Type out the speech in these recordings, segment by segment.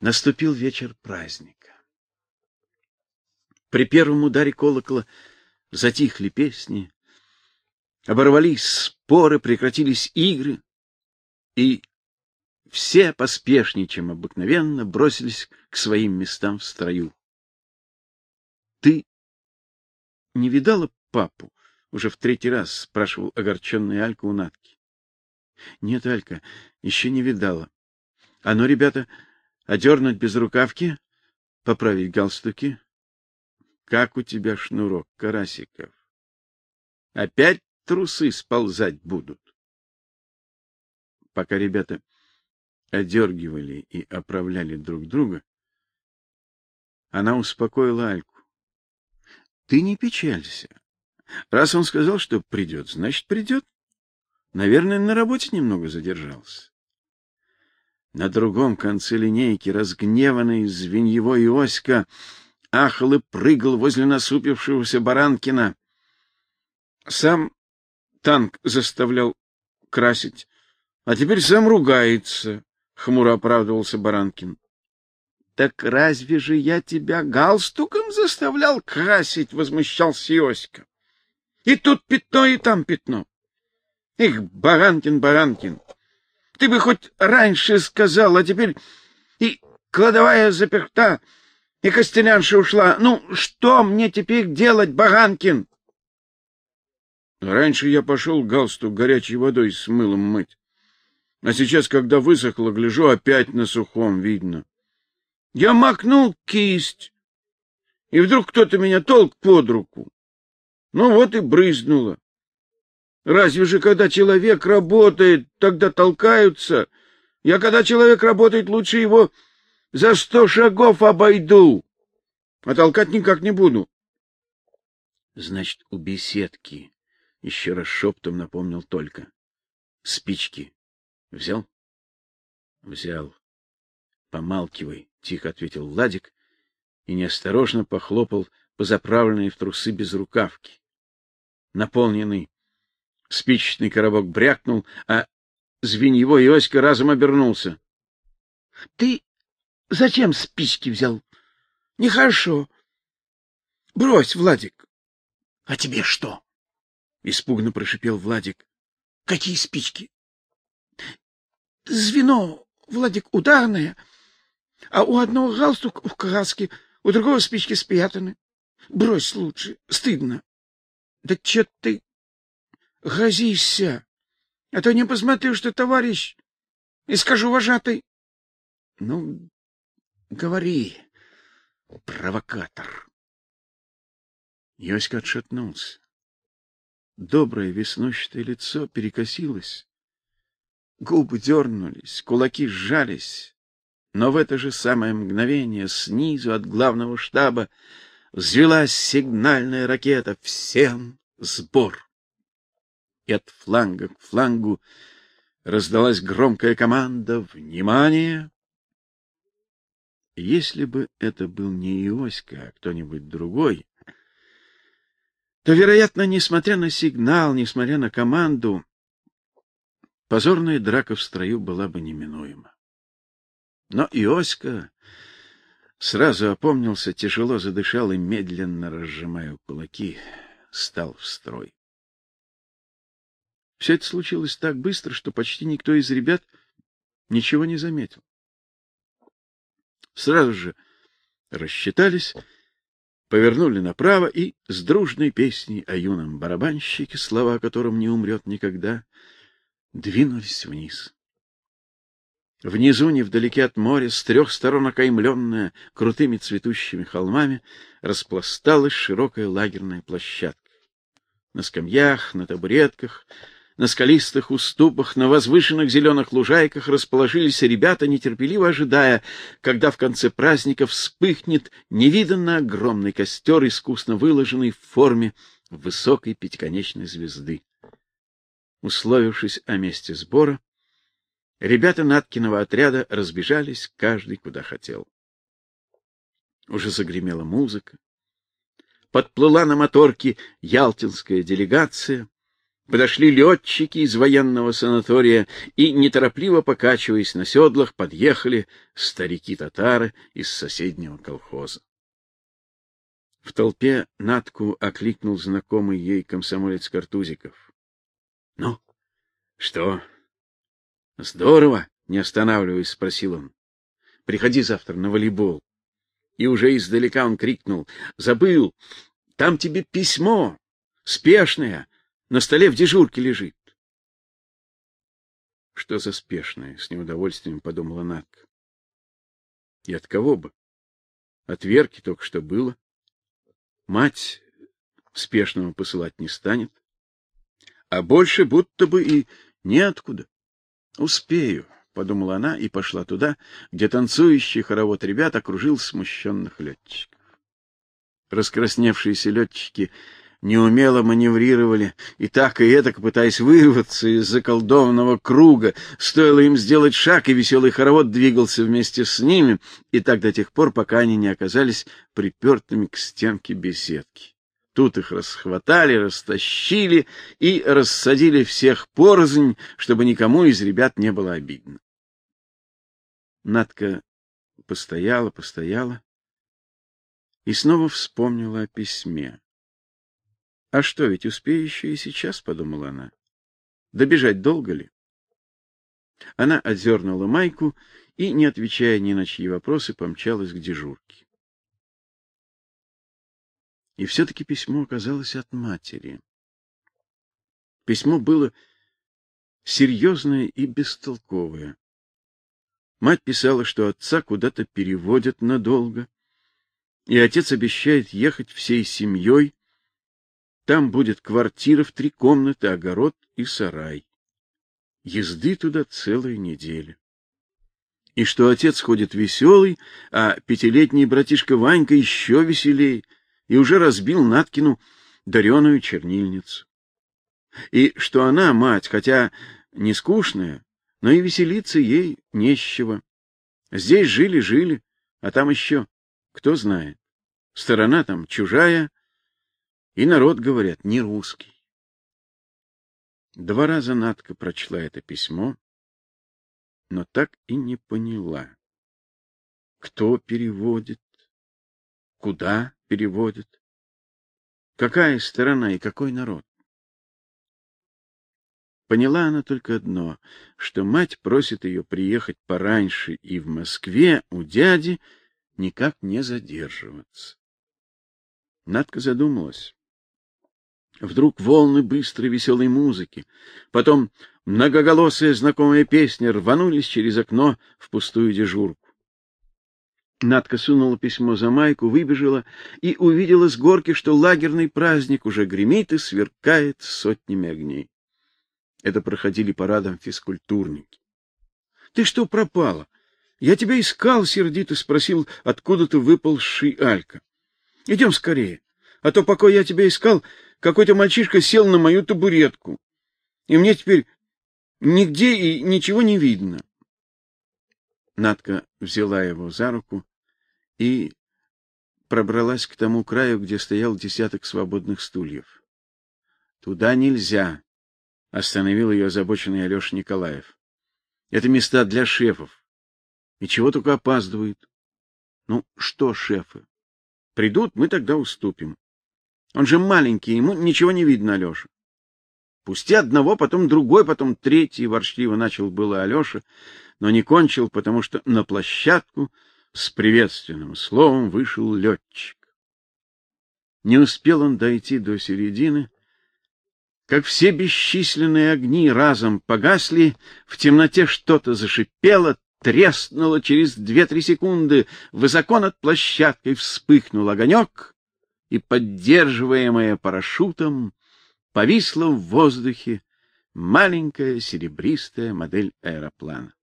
Наступил вечер праздника. При первом ударе колокола затихли песни, оборвались споры, прекратились игры, и все поспешнее, чем обыкновенно, бросились к своим местам в строю. Ты не видала папу? Уже в третий раз спрашивал огорченный Алька у Натки. Нет, Алька, еще не видала. А ну, ребята, одернуть без рукавки, поправить галстуки. Как у тебя шнурок, Карасиков? Опять трусы сползать будут. Пока ребята одергивали и оправляли друг друга, она успокоила Альку. Ты не печалься. Раз он сказал, что придет, значит, придет. Наверное, на работе немного задержался. На другом конце линейки разгневанный звеньевой Оська ахал и прыгал возле насупившегося Баранкина. Сам танк заставлял красить, а теперь сам ругается, хмуро оправдывался Баранкин. Так разве же я тебя галстуком заставлял красить, возмущался Иоська. И тут пятно, и там пятно. Эх, Баранкин, Баранкин, ты бы хоть раньше сказал, а теперь и кладовая заперта, и Костелянша ушла. Ну, что мне теперь делать, Баранкин? Раньше я пошел галстук горячей водой с мылом мыть. А сейчас, когда высохло, гляжу, опять на сухом видно. Я макнул кисть, и вдруг кто-то меня толк под руку. Ну вот и брызнуло. Разве же, когда человек работает, тогда толкаются? Я, когда человек работает, лучше его за сто шагов обойду, а толкать никак не буду. Значит, у беседки, — еще раз шептом напомнил только. Спички взял? Взял. Помалкивай. — тихо ответил Владик и неосторожно похлопал по заправленной в трусы безрукавке. Наполненный спичечный коробок брякнул, а звеньевой Иоська разом обернулся. — Ты зачем спички взял? Нехорошо. Брось, Владик. — А тебе что? — испуганно прошипел Владик. — Какие спички? — Звено, Владик, ударное, а у одного галстук в краске, у другого спички спрятаны. Брось лучше, стыдно. Да че ты грозишься? А то не посмотрю, что товарищ, и скажу вожатый. Ну, говори, провокатор. Йоська отшатнулся. Доброе веснущатое лицо перекосилось. Губы дернулись, кулаки сжались. Но в это же самое мгновение снизу от главного штаба взвелась сигнальная ракета «Всем сбор!» И от фланга к флангу раздалась громкая команда «Внимание!» Если бы это был не Иоська, а кто-нибудь другой, то, вероятно, несмотря на сигнал, несмотря на команду, позорная драка в строю была бы неминуема. Но Иоська сразу опомнился, тяжело задышал и, медленно разжимая кулаки, стал в строй. Все это случилось так быстро, что почти никто из ребят ничего не заметил. Сразу же рассчитались, повернули направо и с дружной песней о юном барабанщике, слова о котором не умрет никогда, двинулись вниз. Внизу, невдалеке от моря, с трех сторон окаймленная крутыми цветущими холмами, распласталась широкая лагерная площадка. На скамьях, на табуретках, на скалистых уступах, на возвышенных зеленых лужайках расположились ребята, нетерпеливо ожидая, когда в конце праздника вспыхнет невиданно огромный костер, искусно выложенный в форме высокой пятиконечной звезды. Условившись о месте сбора, Ребята Наткиного отряда разбежались, каждый куда хотел. Уже загремела музыка. Подплыла на моторке ялтинская делегация. Подошли летчики из военного санатория и, неторопливо покачиваясь на седлах, подъехали старики-татары из соседнего колхоза. В толпе Натку окликнул знакомый ей комсомолец Картузиков. — Ну, что? — Здорово, не останавливаясь, спросил он. — Приходи завтра на волейбол. И уже издалека он крикнул. — Забыл! Там тебе письмо! Спешное! На столе в дежурке лежит. Что за спешное, с неудовольствием подумала Натка. И от кого бы? От Верки только что было. Мать спешного посылать не станет. А больше будто бы и неоткуда. Успею, подумала она и пошла туда, где танцующий хоровод ребят окружил смущенных летчиков. Раскрасневшиеся летчики неумело маневрировали, и так и этак, пытаясь вырваться из заколдованного круга. Стоило им сделать шаг, и веселый хоровод двигался вместе с ними, и так до тех пор, пока они не оказались припертыми к стенке беседки. Тут их расхватали, растащили и рассадили всех порознь, чтобы никому из ребят не было обидно. Надка постояла, постояла и снова вспомнила о письме. А что, ведь успею еще и сейчас, подумала она. Добежать долго ли? Она отзернула майку и, не отвечая ни на чьи вопросы, помчалась к дежурке. И все таки письмо оказалось от матери. Письмо было серьезное и бестолковое. Мать писала, что отца куда-то переводят надолго, и отец обещает ехать всей семьей там будет квартира в три комнаты, огород и сарай. Езды туда целая неделя. И что отец ходит веселый, а пятилетний братишка Ванька еще веселей, и уже разбил Наткину дареную чернильницу. И что она, мать, хотя не скучная, но и веселиться ей не с чего. Здесь жили-жили, а там еще, кто знает. Сторона там чужая, и народ, говорят, не русский. Два раза Надка прочла это письмо, но так и не поняла, кто переводит, куда переводит, какая сторона и какой народ. Поняла она только одно, что мать просит ее приехать пораньше и в Москве у дяди никак не задерживаться. Надка задумалась. Вдруг волны быстрой веселой музыки, потом многоголосая знакомая песня рванулись через окно в пустую дежурку. Надка сунула письмо за майку, выбежала и увидела с горки, что лагерный праздник уже гремит и сверкает сотнями огней. Это проходили парадом физкультурники. — Ты что пропала? Я тебя искал, — сердито спросил откуда-то выползший Алька. — Идем скорее, а то, пока я тебя искал, какой-то мальчишка сел на мою табуретку, и мне теперь нигде и ничего не видно. Надка взяла его за руку и пробралась к тому краю, где стоял десяток свободных стульев. Туда нельзя, остановил ее озабоченный Алёша Николаев. Это места для шефов. И чего только опаздывают. Ну, что шефы? Придут, мы тогда уступим. Он же маленький, ему ничего не видно, Алёша. Пусти одного, потом другой, потом третий, ворчливо начал было Алёша, но не кончил, потому что на площадку с приветственным словом вышел летчик. Не успел он дойти до середины, как все бесчисленные огни разом погасли, в темноте что-то зашипело, треснуло через две-три секунды, высоко над площадкой вспыхнул огонек, и, поддерживаемая парашютом, повисла в воздухе маленькая серебристая модель аэроплана.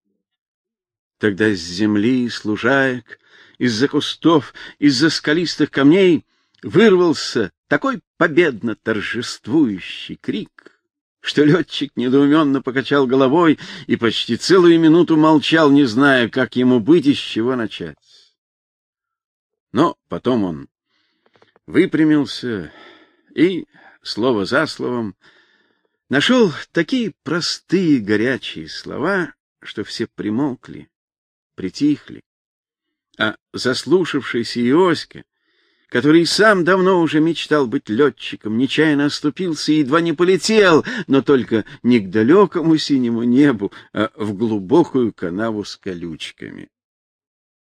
Тогда с земли, с лужаек, из-за кустов, из-за скалистых камней вырвался такой победно торжествующий крик, что летчик недоуменно покачал головой и почти целую минуту молчал, не зная, как ему быть и с чего начать. Но потом он выпрямился и, слово за словом, Нашел такие простые горячие слова, что все примолкли, притихли. А заслушавшийся Иоська, который сам давно уже мечтал быть летчиком, нечаянно оступился и едва не полетел, но только не к далекому синему небу, а в глубокую канаву с колючками.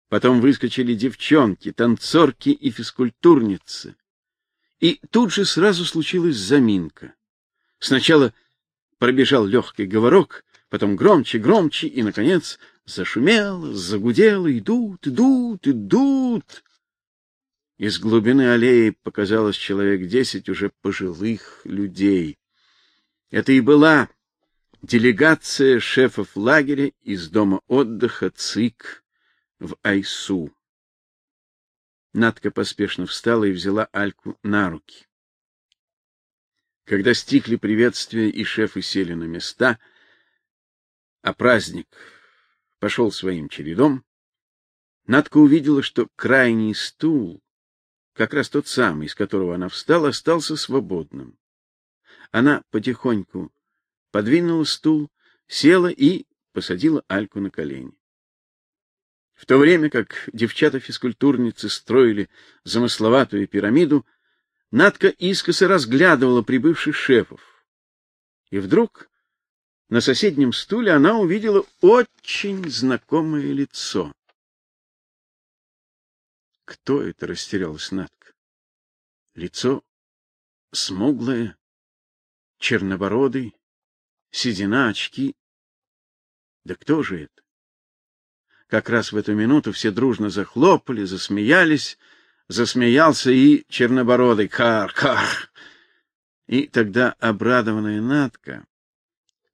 Потом выскочили девчонки, танцорки и физкультурницы. И тут же сразу случилась заминка. Сначала пробежал легкий говорок, потом громче, громче и наконец зашумело, загудело, идут, идут, идут. Из глубины аллеи показалось человек десять уже пожилых людей. Это и была делегация шефов лагеря из дома отдыха ЦИК в Айсу. Надка поспешно встала и взяла Альку на руки. Когда стихли приветствия и шефы сели на места, а праздник пошел своим чередом, Надка увидела, что крайний стул, как раз тот самый, из которого она встала, остался свободным. Она потихоньку подвинула стул, села и посадила Альку на колени. В то время как девчата-физкультурницы строили замысловатую пирамиду, Надка искоса разглядывала прибывших шефов. И вдруг на соседнем стуле она увидела очень знакомое лицо. Кто это, растерялась Надка. Лицо смуглое, чернобородый, седина, очки. Да кто же это? Как раз в эту минуту все дружно захлопали, засмеялись, засмеялся и чернобородый кар-кар. И тогда обрадованная Натка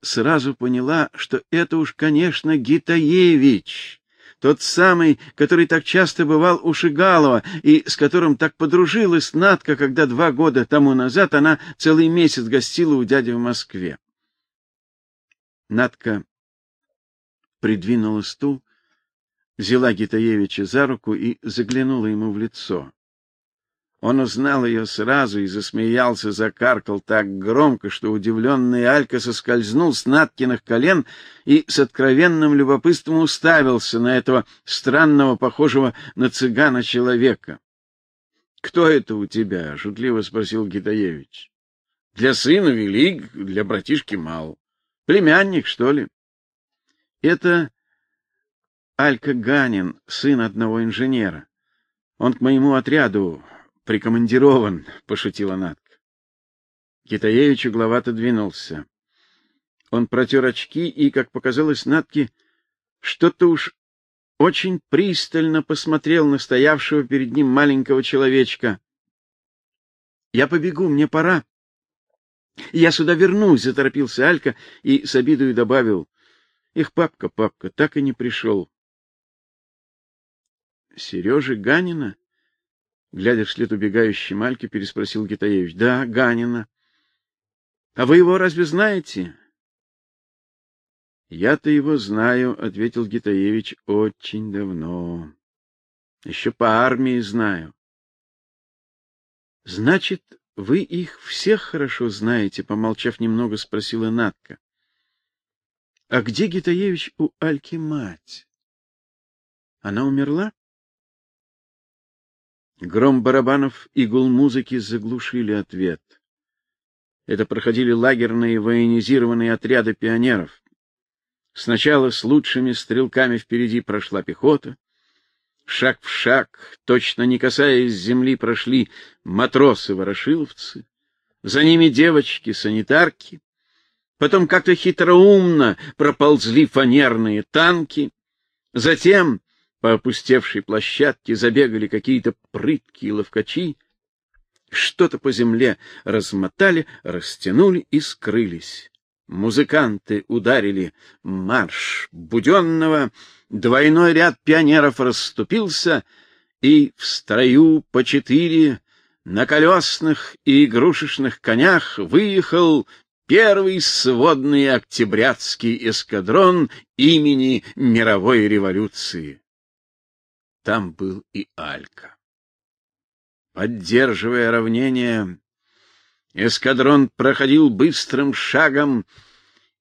сразу поняла, что это уж, конечно, Гитаевич, тот самый, который так часто бывал у Шигалова и с которым так подружилась Натка, когда два года тому назад она целый месяц гостила у дяди в Москве. Натка придвинула стул взяла Гитаевича за руку и заглянула ему в лицо. Он узнал ее сразу и засмеялся, закаркал так громко, что удивленный Алька соскользнул с Наткиных колен и с откровенным любопытством уставился на этого странного, похожего на цыгана человека. Кто это у тебя? шутливо спросил Гитаевич. Для сына велик, для братишки мал. Племянник, что ли? Это Алька Ганин, сын одного инженера. Он к моему отряду прикомандирован, пошутила Натка. Китаевич угловато двинулся. Он протер очки и, как показалось Натке, что-то уж очень пристально посмотрел на стоявшего перед ним маленького человечка. Я побегу, мне пора. Я сюда вернусь, заторопился Алька и с обидой добавил: "Их папка, папка, так и не пришел. Сережи Ганина? Глядя вслед убегающей Мальке, переспросил Гитаевич. Да, Ганина. А вы его разве знаете? Я-то его знаю, ответил Гитаевич очень давно. Еще по армии знаю. Значит, вы их всех хорошо знаете, помолчав немного, спросила Натка. А где Гитаевич у Альки мать? Она умерла? Гром барабанов и гул музыки заглушили ответ. Это проходили лагерные военизированные отряды пионеров. Сначала с лучшими стрелками впереди прошла пехота, шаг в шаг, точно не касаясь земли, прошли матросы-ворошиловцы, за ними девочки-санитарки, потом как-то хитроумно проползли фанерные танки, затем по опустевшей площадке забегали какие-то прыткие ловкачи, что-то по земле размотали, растянули и скрылись. Музыканты ударили марш буденного, двойной ряд пионеров расступился, и в строю по четыре на колесных и игрушечных конях выехал первый сводный октябрятский эскадрон имени мировой революции. Там был и Алька. Поддерживая равнение, Эскадрон проходил быстрым шагом,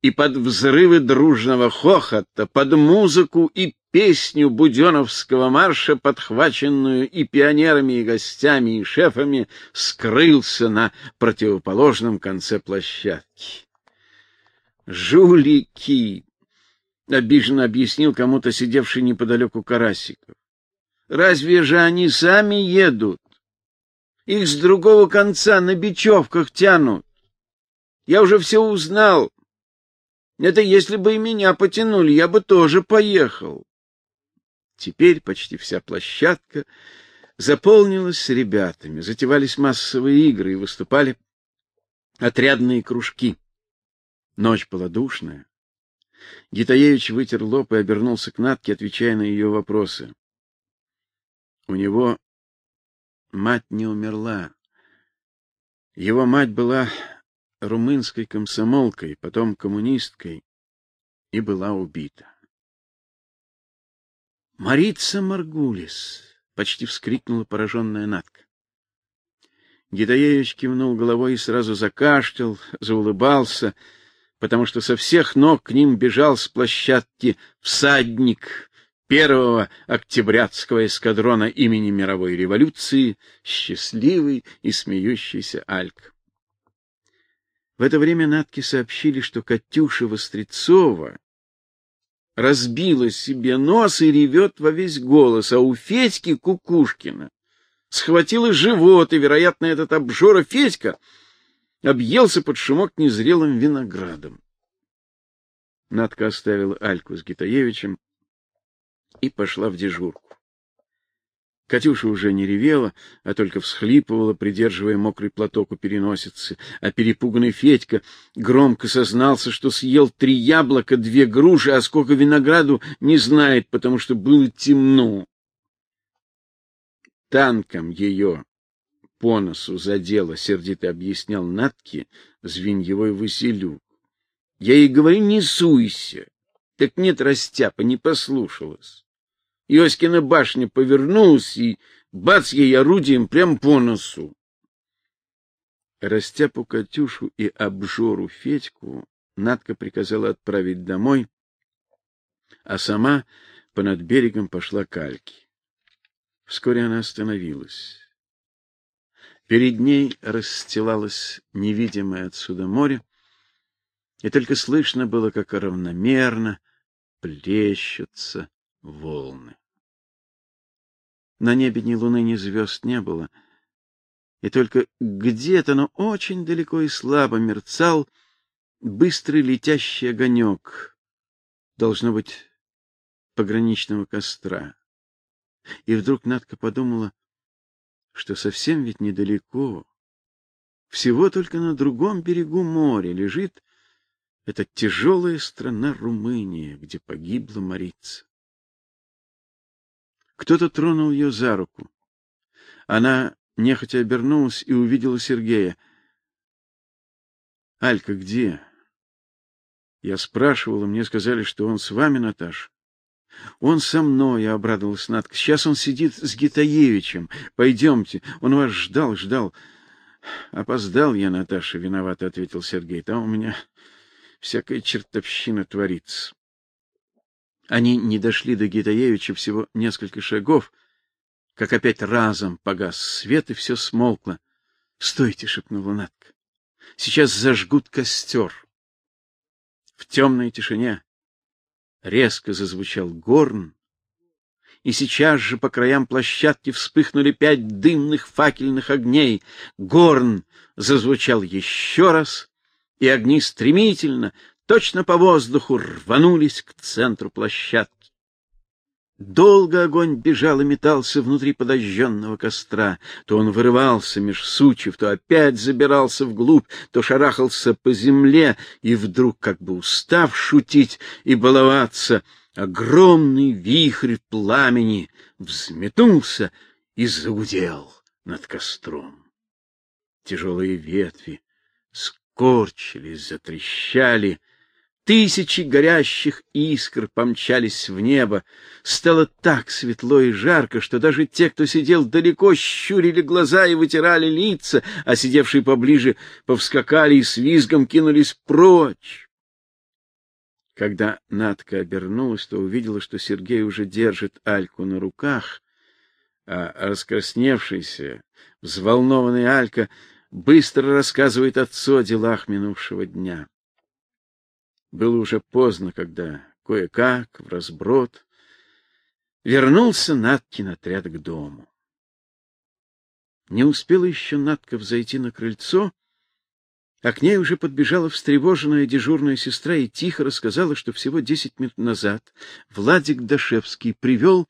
и под взрывы дружного хохота, под музыку и песню буденовского марша, подхваченную и пионерами, и гостями, и шефами, скрылся на противоположном конце площадки. «Жулики!» — обиженно объяснил кому-то сидевший неподалеку Карасиков. «Разве же они сами едут? Их с другого конца на бечевках тянут. Я уже все узнал. Это если бы и меня потянули, я бы тоже поехал». Теперь почти вся площадка заполнилась ребятами, затевались массовые игры и выступали отрядные кружки. Ночь была душная. Гитаевич вытер лоб и обернулся к Натке, отвечая на ее вопросы. У него мать не умерла. Его мать была румынской комсомолкой, потом коммунисткой и была убита. Марица Маргулис, почти вскрикнула пораженная Натка. Гидаевич кивнул головой и сразу закашлял, заулыбался потому что со всех ног к ним бежал с площадки всадник первого октябрятского эскадрона имени мировой революции, счастливый и смеющийся Альк. В это время Натки сообщили, что Катюша Вострецова разбила себе нос и ревет во весь голос, а у Федьки Кукушкина схватила живот, и, вероятно, этот обжора Федька — объелся под шумок незрелым виноградом. Надка оставила Альку с Гитаевичем и пошла в дежурку. Катюша уже не ревела, а только всхлипывала, придерживая мокрый платок у переносицы, а перепуганный Федька громко сознался, что съел три яблока, две груши, а сколько винограду не знает, потому что было темно. Танком ее по носу задело, сердито объяснял Натке Звеньевой Василюк. Я ей говорю, не суйся. Так нет, растяпа, не послушалась. Йоськина башня повернулась, и бац ей орудием прям по носу. Растяпу Катюшу и обжору Федьку Натка приказала отправить домой, а сама понад берегом пошла к Альке. Вскоре она остановилась. Перед ней расстилалось невидимое отсюда море, и только слышно было, как равномерно плещутся волны. На небе ни луны, ни звезд не было, и только где-то, но очень далеко и слабо мерцал быстрый летящий огонек, должно быть, пограничного костра. И вдруг Надка подумала, что совсем ведь недалеко, всего только на другом берегу моря лежит эта тяжелая страна Румыния, где погибла Марица. Кто-то тронул ее за руку. Она нехотя обернулась и увидела Сергея. Алька где? Я спрашивала, мне сказали, что он с вами, Наташа. Он со мной, обрадовалась Надка. Сейчас он сидит с Гитаевичем. Пойдемте. Он вас ждал, ждал. Опоздал я, Наташа, виновато ответил Сергей. Там у меня всякая чертовщина творится. Они не дошли до Гитаевича всего несколько шагов, как опять разом погас свет и все смолкло. "Стойте", шепнула Надка. "Сейчас зажгут костер». В темной тишине резко зазвучал горн, и сейчас же по краям площадки вспыхнули пять дымных факельных огней. Горн зазвучал еще раз, и огни стремительно, точно по воздуху рванулись к центру площадки. Долго огонь бежал и метался внутри подожженного костра. То он вырывался меж сучьев, то опять забирался вглубь, то шарахался по земле, и вдруг, как бы устав шутить и баловаться, огромный вихрь пламени взметнулся и загудел над костром. Тяжелые ветви скорчились, затрещали, Тысячи горящих искр помчались в небо. Стало так светло и жарко, что даже те, кто сидел далеко, щурили глаза и вытирали лица, а сидевшие поближе повскакали и с визгом кинулись прочь. Когда Натка обернулась, то увидела, что Сергей уже держит Альку на руках, а раскрасневшийся, взволнованный Алька быстро рассказывает отцу о делах минувшего дня. Было уже поздно, когда кое-как, в разброд, вернулся Наткин отряд к дому. Не успела еще Натка взойти на крыльцо, а к ней уже подбежала встревоженная дежурная сестра и тихо рассказала, что всего десять минут назад Владик Дашевский привел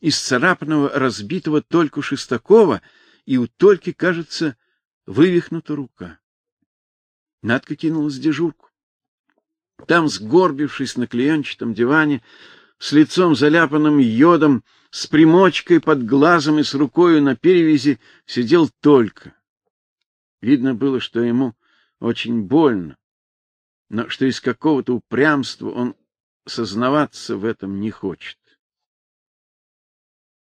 из царапанного, разбитого только Шестакова, и у Тольки, кажется, вывихнута рука. Надка кинулась в дежурку. Там, сгорбившись на клеенчатом диване, с лицом заляпанным йодом, с примочкой под глазом и с рукой на перевязи, сидел только. Видно было, что ему очень больно, но что из какого-то упрямства он сознаваться в этом не хочет.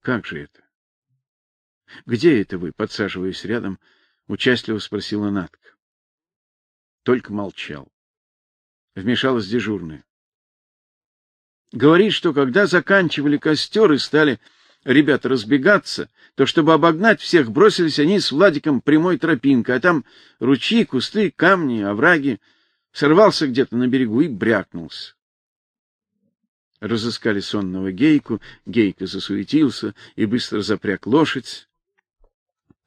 Как же это? Где это вы, подсаживаясь рядом, участливо спросила Натка. Только молчал вмешалась дежурная. Говорит, что когда заканчивали костер и стали ребята разбегаться, то чтобы обогнать всех, бросились они с Владиком прямой тропинкой, а там ручьи, кусты, камни, овраги. Сорвался где-то на берегу и брякнулся. Разыскали сонного Гейку, Гейка засуетился и быстро запряг лошадь.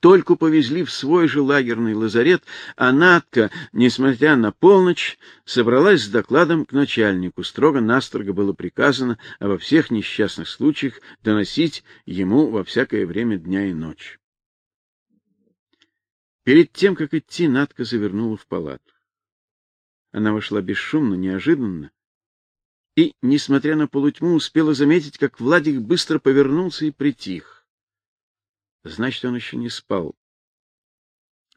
Только повезли в свой же лагерный лазарет, а Натка, несмотря на полночь, собралась с докладом к начальнику. Строго-настрого было приказано обо всех несчастных случаях доносить ему во всякое время дня и ночи. Перед тем, как идти, Натка завернула в палату. Она вошла бесшумно, неожиданно, и, несмотря на полутьму, успела заметить, как Владик быстро повернулся и притих. Значит, он еще не спал.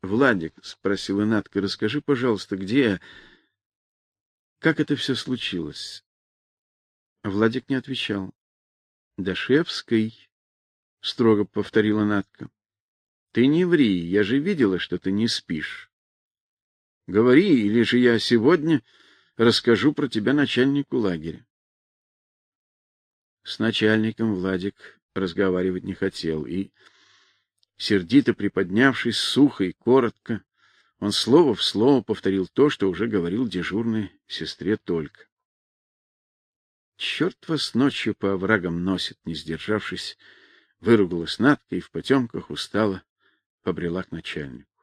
Владик, спросила Натка, расскажи, пожалуйста, где как это все случилось? Владик не отвечал. Дашевской, строго повторила Натка. Ты не ври, я же видела, что ты не спишь. Говори, или же я сегодня расскажу про тебя начальнику лагеря. С начальником Владик разговаривать не хотел и Сердито приподнявшись, сухо и коротко, он слово в слово повторил то, что уже говорил дежурной сестре только. Черт вас ночью по оврагам носит, не сдержавшись, выругалась Надка и в потемках устала побрела к начальнику.